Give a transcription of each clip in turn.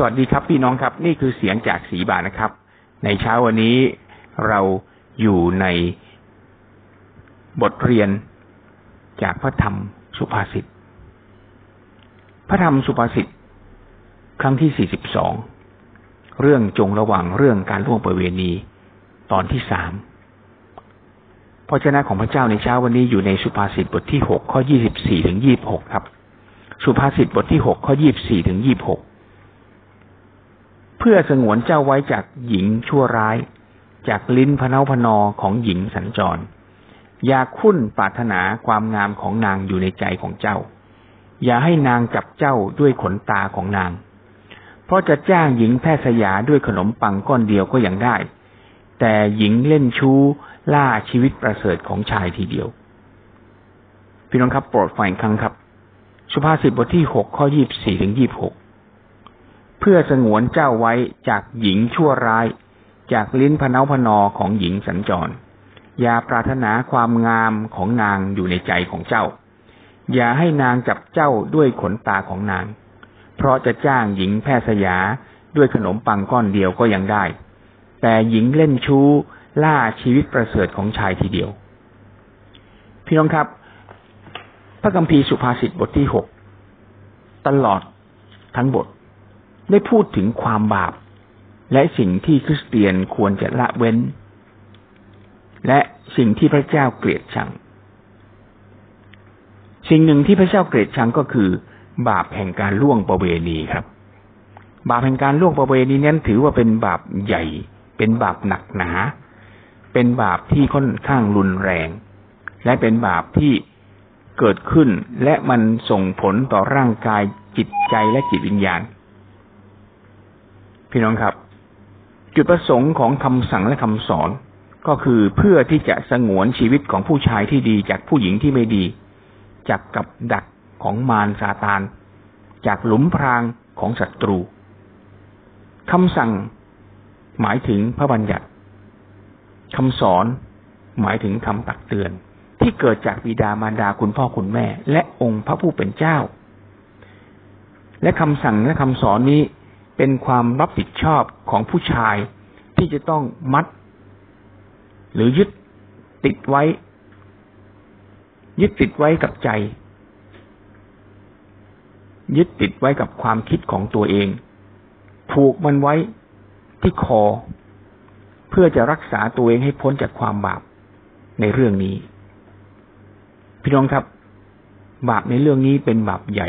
สวัสดีครับพี่น้องครับ นี่คือเสียงจากสีบานะครับ ในเช้าวันนี้เราอยู่ในบทเรียนจากพระธรรมสุภาษิตพระธรรมสุภาษิตครั้งที่สี่สิบสองเรื่องจงระวังเรื่องการล่วงประเวณีตอนที่สามพระเจ้าของพระเจ้าในเช้าวันนี้อยู่ในสุภาษิตบทที่หกข้อยี่สิบสี่ถึงยี่บหกครับ สุภาษิตบทที่หกข้อยี่บสี่ถึงยี่บหก เพื่อสงวนเจ้าไว้จากหญิงชั่วร้าย จากลิ้นพเนาพนอของหญิงสัญจร อย่าคุ้นปรารถนาความงามของนางอยู่ในใจของเจ้า อย่าให้นางจับเจ้าด้วยขนตาของนาง เพราะจะจ้างหญิงแพทย์สยาด้วยขนมปังก้อนเดียวก็ยังได้ แต่หญิงเล่นชู้ล่าชีวิตประเสริฐของชายทีเดียว พี่น้องครับโปรดฟังครั้งครับ สุภาษิตบทที่หกข้อยี่บสี่ถึงยี่บหก พื่อสงวนเจ้าไว้จากหญิงชั่วร้าย จากลิ้นพเนาพนอของหญิงสัญจร อย่าปรารถนาความงามของนางอยู่ในใจของเจ้า อย่าให้นางจับเจ้าด้วยขนตาของนาง เพราะจะจ้างหญิงแพทย์สยาด้วยขนมปังก้อนเดียวก็ยังได้ แต่หญิงเล่นชู้ล่าชีวิตประเสริฐของชายทีเดียว พี่น้องครับ พระคัมภีสุภาษิตบทที่หกตลอดทั้งบท ได้พูดถึงความบาป และสิ่งที่คริสเตียนควรจะละเว้น และสิ่งที่พระเจ้าเกลียดชัง สิ่งหนึ่งที่พระเจ้าเกลียดชังก็คือ บาปแห่งการล่วงประเวณีครับ บาปแห่งการล่วงประเวณีนั้นถือว่าเป็นบาปใหญ่ เป็นบาปหนักหนา เป็นบาปที่ค่อนข้างรุนแรง และเป็นบาปที่เกิดขึ้นและมันส่งผลต่อร่างกายจิตใจและจิตวิญญาณ พี่น้องครับ จุดประสงค์ของคำสั่งและคำสอน ก็คือเพื่อที่จะสงวนชีวิตของผู้ชายที่ดีจากผู้หญิงที่ไม่ดี จากกับดักของมารซาตาน จากหลุมพรางของศัตรูคำสั่งหมายถึงพระบัญญัติคำสอนหมายถึงคำตักเตือน ที่เกิดจากบิดามารดาคุณพ่อคุณแม่ และองค์พระผู้เป็นเจ้า และคำสั่งและคำสอนนี้ เป็นความรับผิดชอบของผู้ชายที่จะต้องมัด หรือยึดติดไว้ ยึดติดไว้กับใจ ยึดติดไว้กับความคิดของตัวเอง ผูกมันไว้ที่คอ เพื่อจะรักษาตัวเองให้พ้นจากความบาปในเรื่องนี้ พี่น้องครับ บาปในเรื่องนี้เป็นบาปใหญ่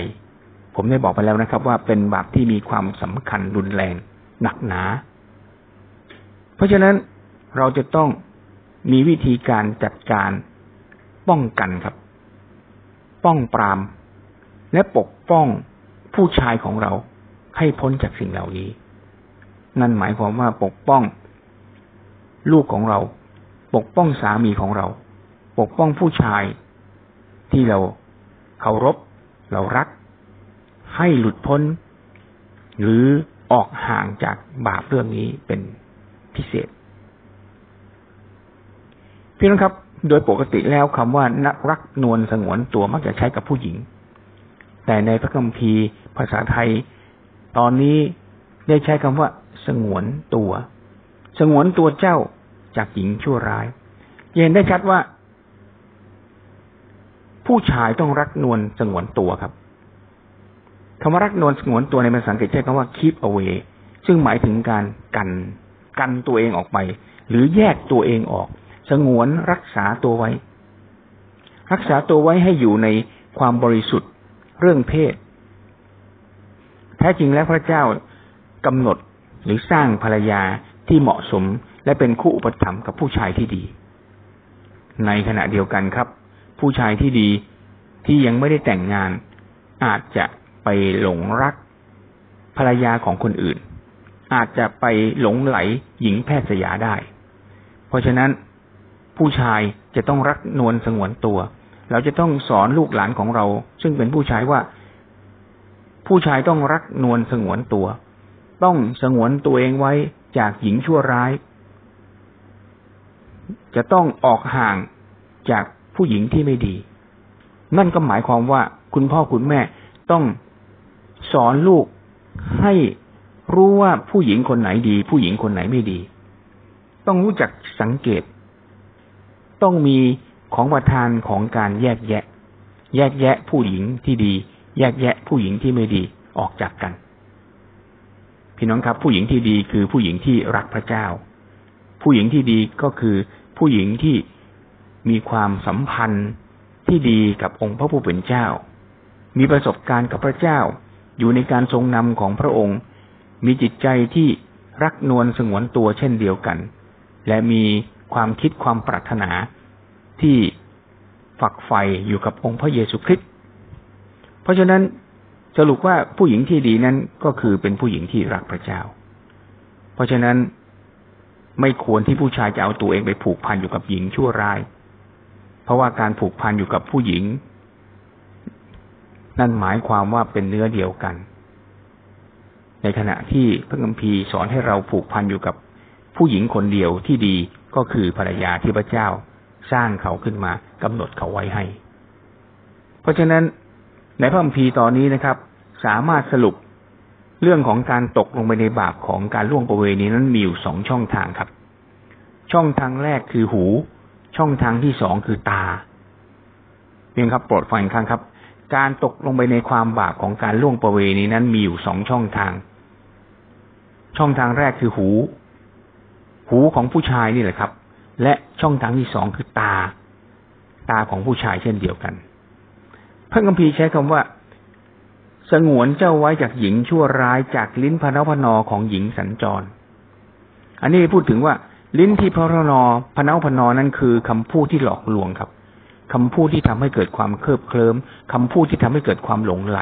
ผมได้บอกไปแล้วนะครับ ว่าเป็นบาปที่มีความสำคัญรุนแรงหนักหนา เพราะฉะนั้นเราจะต้องมีวิธีการจัดการป้องกันครับ ป้องปราม และปกป้องผู้ชายของเราให้พ้นจากสิ่งเหล่านี้ นั่นหมายความว่าปกป้อง ลูกของเรา ปกป้องสามีของเรา ปกป้องผู้ชายที่เราเคารพเรารัก ให้หลุดพ้น หรือออกห่างจากบาปเรื่องนี้เป็นพิเศษ พี่น้องครับ โดยปกติแล้วคำว่านักรักนวลสงวนตัวมักจะใช้กับผู้หญิง แต่ในพระคัมภีร์ภาษาไทย ตอนนี้ได้ใช้คำว่า สงวนตัว สงวนตัวเจ้าจากหญิงชั่วร้ายเห็นได้ชัดว่า ผู้ชายต้องรักนวลสงวนตัวครับ คำว่ารักนวลสงวนตัวในภาษาอังกฤษใช้คำว่า keep away ซึ่งหมายถึงการกันกันตัวเองออกไป หรือแยกตัวเองออก สงวนรักษาตัวไว้ รักษาตัวไว้ให้อยู่ในความบริสุทธิ์ เรื่องเพศ แท้จริงแล้วพระเจ้ากำหนดหรือสร้างภรรยาที่เหมาะสมและเป็นคู่อุปถัมภ์กับผู้ชายที่ดี ในขณะเดียวกันครับ ผู้ชายที่ดีที่ยังไม่ได้แต่งงาน อาจจะ ไปหลงรักภรรยาของคนอื่น อาจจะไปหลงไหลหญิงแพทย์สยาได้ เพราะฉะนั้นผู้ชายจะต้องรักนวลสงวนตัว เราจะต้องสอนลูกหลานของเรา ซึ่งเป็นผู้ชายว่า ผู้ชายต้องรักนวลสงวนตัว ต้องสงวนตัวเองไว้จากหญิงชั่วร้าย จะต้องออกห่างจากผู้หญิงที่ไม่ดี นั่นก็หมายความว่าคุณพ่อคุณแม่ต้อง สอนลูกให้รู้ว่าผู้หญิงคนไหนดี ผู้หญิงคนไหนไม่ดี ต้องรู้จักสังเกต ต้องมีของประทานของการแยกแยะ แยกแยะผู้หญิงที่ดี แยกแยะผู้หญิงที่ไม่ดีออกจากกัน พี่น้องครับ ผู้หญิงที่ดีคือผู้หญิงที่รักพระเจ้า ผู้หญิงที่ดีก็คือผู้หญิงที่มีความสัมพันธ์ที่ดีกับองค์พระผู้เป็นเจ้า มีประสบการณ์กับพระเจ้า อยู่ในการทรงนำของพระองค์ มีจิตใจที่รักนวลสงวนตัวเช่นเดียวกัน และมีความคิดความปรารถนาที่ฝักใฝ่อยู่กับองค์พระเยซูคริสต์เพราะฉะนั้นสรุปว่าผู้หญิงที่ดีนั้นก็คือเป็นผู้หญิงที่รักพระเจ้า เพราะฉะนั้นไม่ควรที่ผู้ชายจะเอาตัวเองไปผูกพันอยู่กับหญิงชั่วร้าย เพราะว่าการผูกพันอยู่กับผู้หญิง นั่นหมายความว่าเป็นเนื้อเดียวกัน ในขณะที่พระคัมภีร์สอนให้เราผูกพันอยู่กับผู้หญิงคนเดียวที่ดีก็คือภรรยาที่พระเจ้าสร้างเขาขึ้นมากำหนดเขาไว้ให้ เพราะฉะนั้นในพระคัมภีร์ตอนนี้นะครับ สามารถสรุปเรื่องของการตกลงไปในบาปของการล่วงประเวณีนั้นมีอยู่สองช่องทางครับ ช่องทางแรกคือหู ช่องทางที่สองคือตาเพียงครับโปรดฟังครั้งครับ การตกลงไปในความบาปของการล่วงประเวณีนั้นมีอยู่สองช่องทาง ช่องทางแรกคือหู หูของผู้ชายนี่แหละครับ และช่องทางที่สองคือตา ตาของผู้ชายเช่นเดียวกัน พระคัมภีร์ใช้คำว่า สงวนเจ้าไว้จากหญิงชั่วร้ายจากลิ้นพนพนอของหญิงสัญจร อันนี้พูดถึงว่าลิ้นที่พนนอพนพนอนั้นคือคำพูดที่หลอกลวงครับ คำพูดที่ทำให้เกิดความเคลิบเคลิ้มคำพูดที่ทำให้เกิดความหลงไหล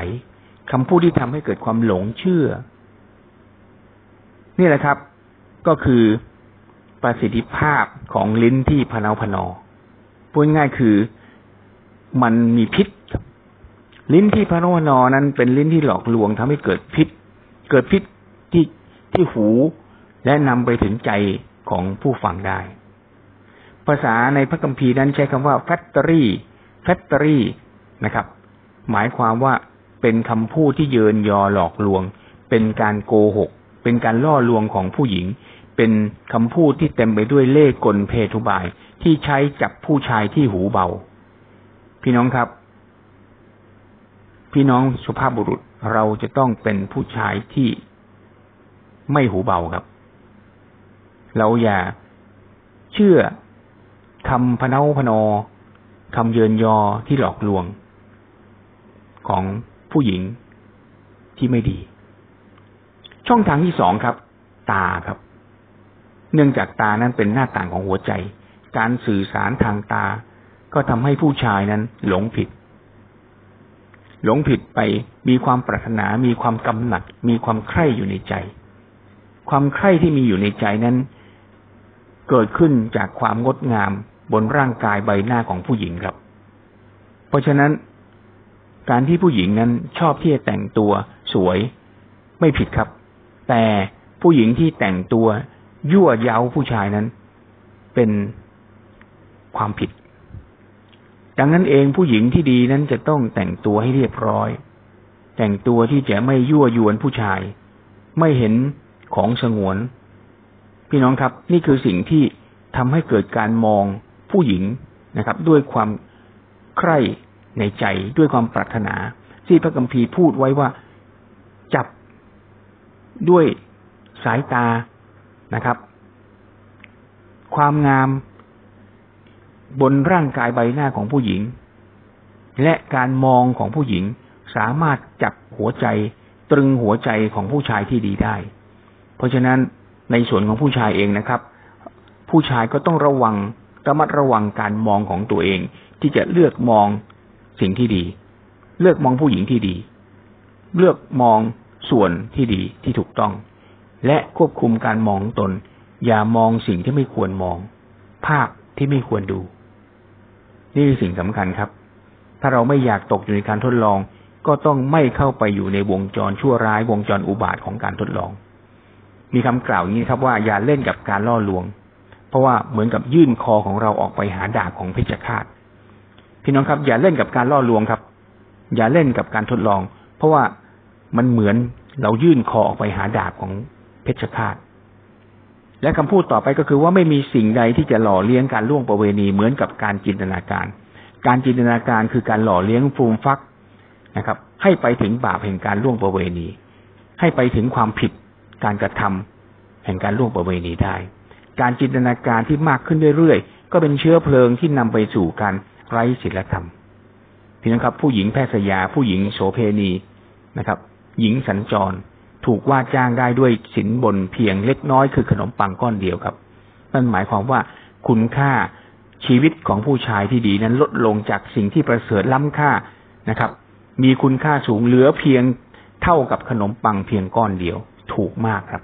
คำพูดที่ทำให้เกิดความหลงเชื่อ นี่แหละครับ ก็คือประสิทธิภาพของลิ้นที่พนาพนอพูดง่ายคือมันมีพิษ ลิ้นที่พระนวนอนั้นเป็นลิ้นที่หลอกลวงทำให้เกิดพิษ เกิดพิษที่ที่หูและนำไปถึงใจของผู้ฟังได้ ภาษาในพระคัมภีร์นั้นใช้คำว่า factory factory นะครับ หมายความว่าเป็นคำพูดที่เยินยอหลอกลวง เป็นการโกหก เป็นการล่อลวงของผู้หญิง เป็นคำพูดที่เต็มไปด้วยเล่ห์กลเพทุบาย ที่ใช้จับผู้ชายที่หูเบา พี่น้องครับ พี่น้องสุภาพบุรุษเราจะต้องเป็นผู้ชายที่ไม่หูเบาครับ เราอย่าเชื่อ คำพเนาพนอคำเยินยอที่หลอกลวง ของผู้หญิงที่ไม่ดี ช่องทางที่สองครับ ตาครับ เนื่องจากตานั้นเป็นหน้าต่างของหัวใจ การสื่อสารทางตา ก็ทำให้ผู้ชายนั้น หลงผิด หลงผิดไปมีความปรารถนามีความกำหนัด มีความใคร่อยู่ในใจ ความใคร่ที่มีอยู่ในใจนั้น เกิดขึ้นจากความงดงาม บนร่างกายใบหน้าของผู้หญิงครับ เพราะฉะนั้น การที่ผู้หญิงนั้นชอบที่จะแต่งตัวสวยไม่ผิดครับ แต่ผู้หญิงที่แต่งตัวยั่วเย้าผู้ชายนั้น เป็นความผิด ดังนั้นเองผู้หญิงที่ดีนั้นจะต้องแต่งตัวให้เรียบร้อย แต่งตัวที่จะไม่ยั่วยวนผู้ชาย ไม่เห็นของสงวน พี่น้องครับ นี่คือสิ่งที่ทำให้เกิดการมอง ผู้หญิงนะครับ ด้วยความใคร่ในใจด้วยความปรารถนา ที่พระกัมภีร์พูดไว้ว่าจับด้วยสายตานะครับ ความงามบนร่างกายใบหน้าของผู้หญิง และการมองของผู้หญิงสามารถจับหัวใจตรึงหัวใจของผู้ชายที่ดีได้ เพราะฉะนั้นในส่วนของผู้ชายเองนะครับ ผู้ชายก็ต้องระวัง ระมัดระวังการมองของตัวเอง ที่จะเลือกมองสิ่งที่ดี เลือกมองผู้หญิงที่ดี เลือกมองส่วนที่ดีที่ถูกต้อง และควบคุมการมองตน อย่ามองสิ่งที่ไม่ควรมอง ภาพที่ไม่ควรดู นี่คือสิ่งสำคัญครับ ถ้าเราไม่อยากตกอยู่ในการทดลอง ก็ต้องไม่เข้าไปอยู่ในวงจรชั่วร้ายวงจรอุบาทของการทดลอง มีคำกล่าวอย่างนี้ครับว่าอย่าเล่นกับการล่อลวง เพราะว่าเหมือนกับยื่นคอของเราออกไปหาดาบของเพชฌฆาตพี่น้องครับ อย่าเล่นกับการล่อลวงครับ อย่าเล่นกับการทดลอง เพราะว่ามันเหมือนเรายื่นคอออกไปหาดาบของเพชฌฆาตและคำพูดต่อไปก็คือว่าไม่มีสิ่งใดที่จะหล่อเลี้ยงการล่วงประเวณีเหมือนกับการจินตนาการ การจินตนาการคือการหล่อเลี้ยงฟูมฟักนะครับ ให้ไปถึงบาปแห่งการล่วงประเวณี ให้ไปถึงความผิดการกระทำแห่งการล่วงประเวณีได้ การจินตนาการที่มากขึ้นเรื่อยๆ ก็เป็นเชื้อเพลิงที่นำไปสู่การไร้ศีลธรรมพี่น้องครับ ผู้หญิงแพทย์สยา ผู้หญิงโสเพณีนะครับ หญิงสัญจรถูกว่าจ้างได้ด้วยสินบนเพียงเล็กน้อยคือขนมปังก้อนเดียวครับนั่นหมายความว่าคุณค่าชีวิตของผู้ชายที่ดีนั้นลดลงจากสิ่งที่ประเสริฐล้ำค่านะครับ มีคุณค่าสูงเหลือเพียงเท่ากับขนมปังเพียงก้อนเดียว ถูกมากครับ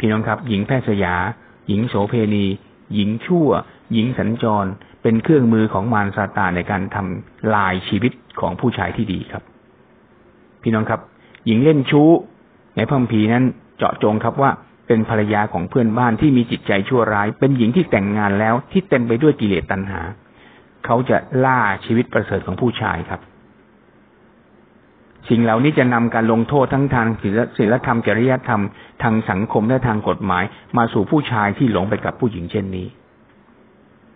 พี่น้องครับ หญิงแพทย์สยา หญิงโสเพณี หญิงชั่ว หญิงสัญจร เป็นเครื่องมือของมารซาตานในการทำลายชีวิตของผู้ชายที่ดีครับ พี่น้องครับ หญิงเล่นชู้ ในพระคัมภีร์นั้นเจาะจงครับว่าเป็นภรรยาของเพื่อนบ้านที่มีจิตใจชั่วร้าย เป็นหญิงที่แต่งงานแล้วที่เต็มไปด้วยกิเลสตัณหา เขาจะล่าชีวิตประเสริฐของผู้ชายครับ สิ่งเหล่านี้จะนำการลงโทษทั้งทางศีลธรรมจริยธรรมทางสังคมและทางกฎหมาย มาสู่ผู้ชายที่หลงไปกับผู้หญิงเช่นนี้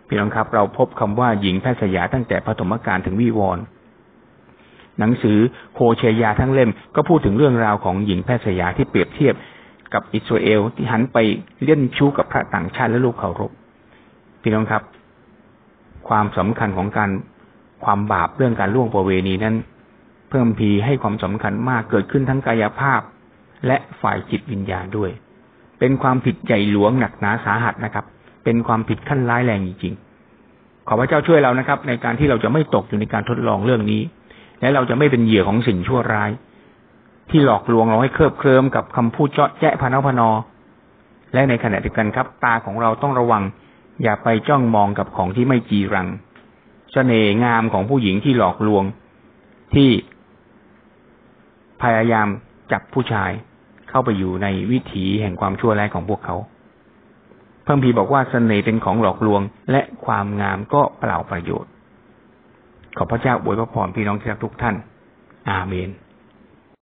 พี่น้องครับ เราพบคำว่าหญิงแพทย์สยาตั้งแต่ปฐมกาลถึงวิวรณ์หนังสือโคเชยาทั้งเล่มก็พูดถึงเรื่องราวของหญิงแพทย์สยาที่เปรียบเทียบกับอิสราเอลที่หันไปเล่นชู้กับพระต่างชาติและลูกเคารพพี่น้องครับ ความสำคัญของการความบาปเรื่องการล่วงประเวณีนั้น เพิ่มพีให้ความสำคัญมากเกิดขึ้นทั้งกายภาพ และฝ่ายจิตวิญญาณด้วย เป็นความผิดใหญ่หลวงหนักหนาสาหัสนะครับ เป็นความผิดขั้นร้ายแรงจริงๆขอพระเจ้าช่วยเรานะครับ ในการที่เราจะไม่ตกอยู่ในการทดลองเรื่องนี้ และเราจะไม่เป็นเหยื่อของสิ่งชั่วร้าย ที่หลอกลวงเราให้เคลิบเคลิ้มกับคำพูดเจาะแจ๊ะพานพนอ และในขณะเดียวกันครับ ตาของเราต้องระวัง อย่าไปจ้องมองกับของที่ไม่จีรังเสน่ห์งามของผู้หญิงที่หลอกลวง ที่ พยายามจับผู้ชายเข้าไปอยู่ในวิถีแห่งความชั่วร้ายของพวกเขาเพิ่มพีบอกว่าเสน่ห์เป็นของหลอกลวง และความงามก็เปล่าประโยชน์ ขอพระเจ้าอวยพระพรพี่น้องที่รักทุกท่าน อาเมน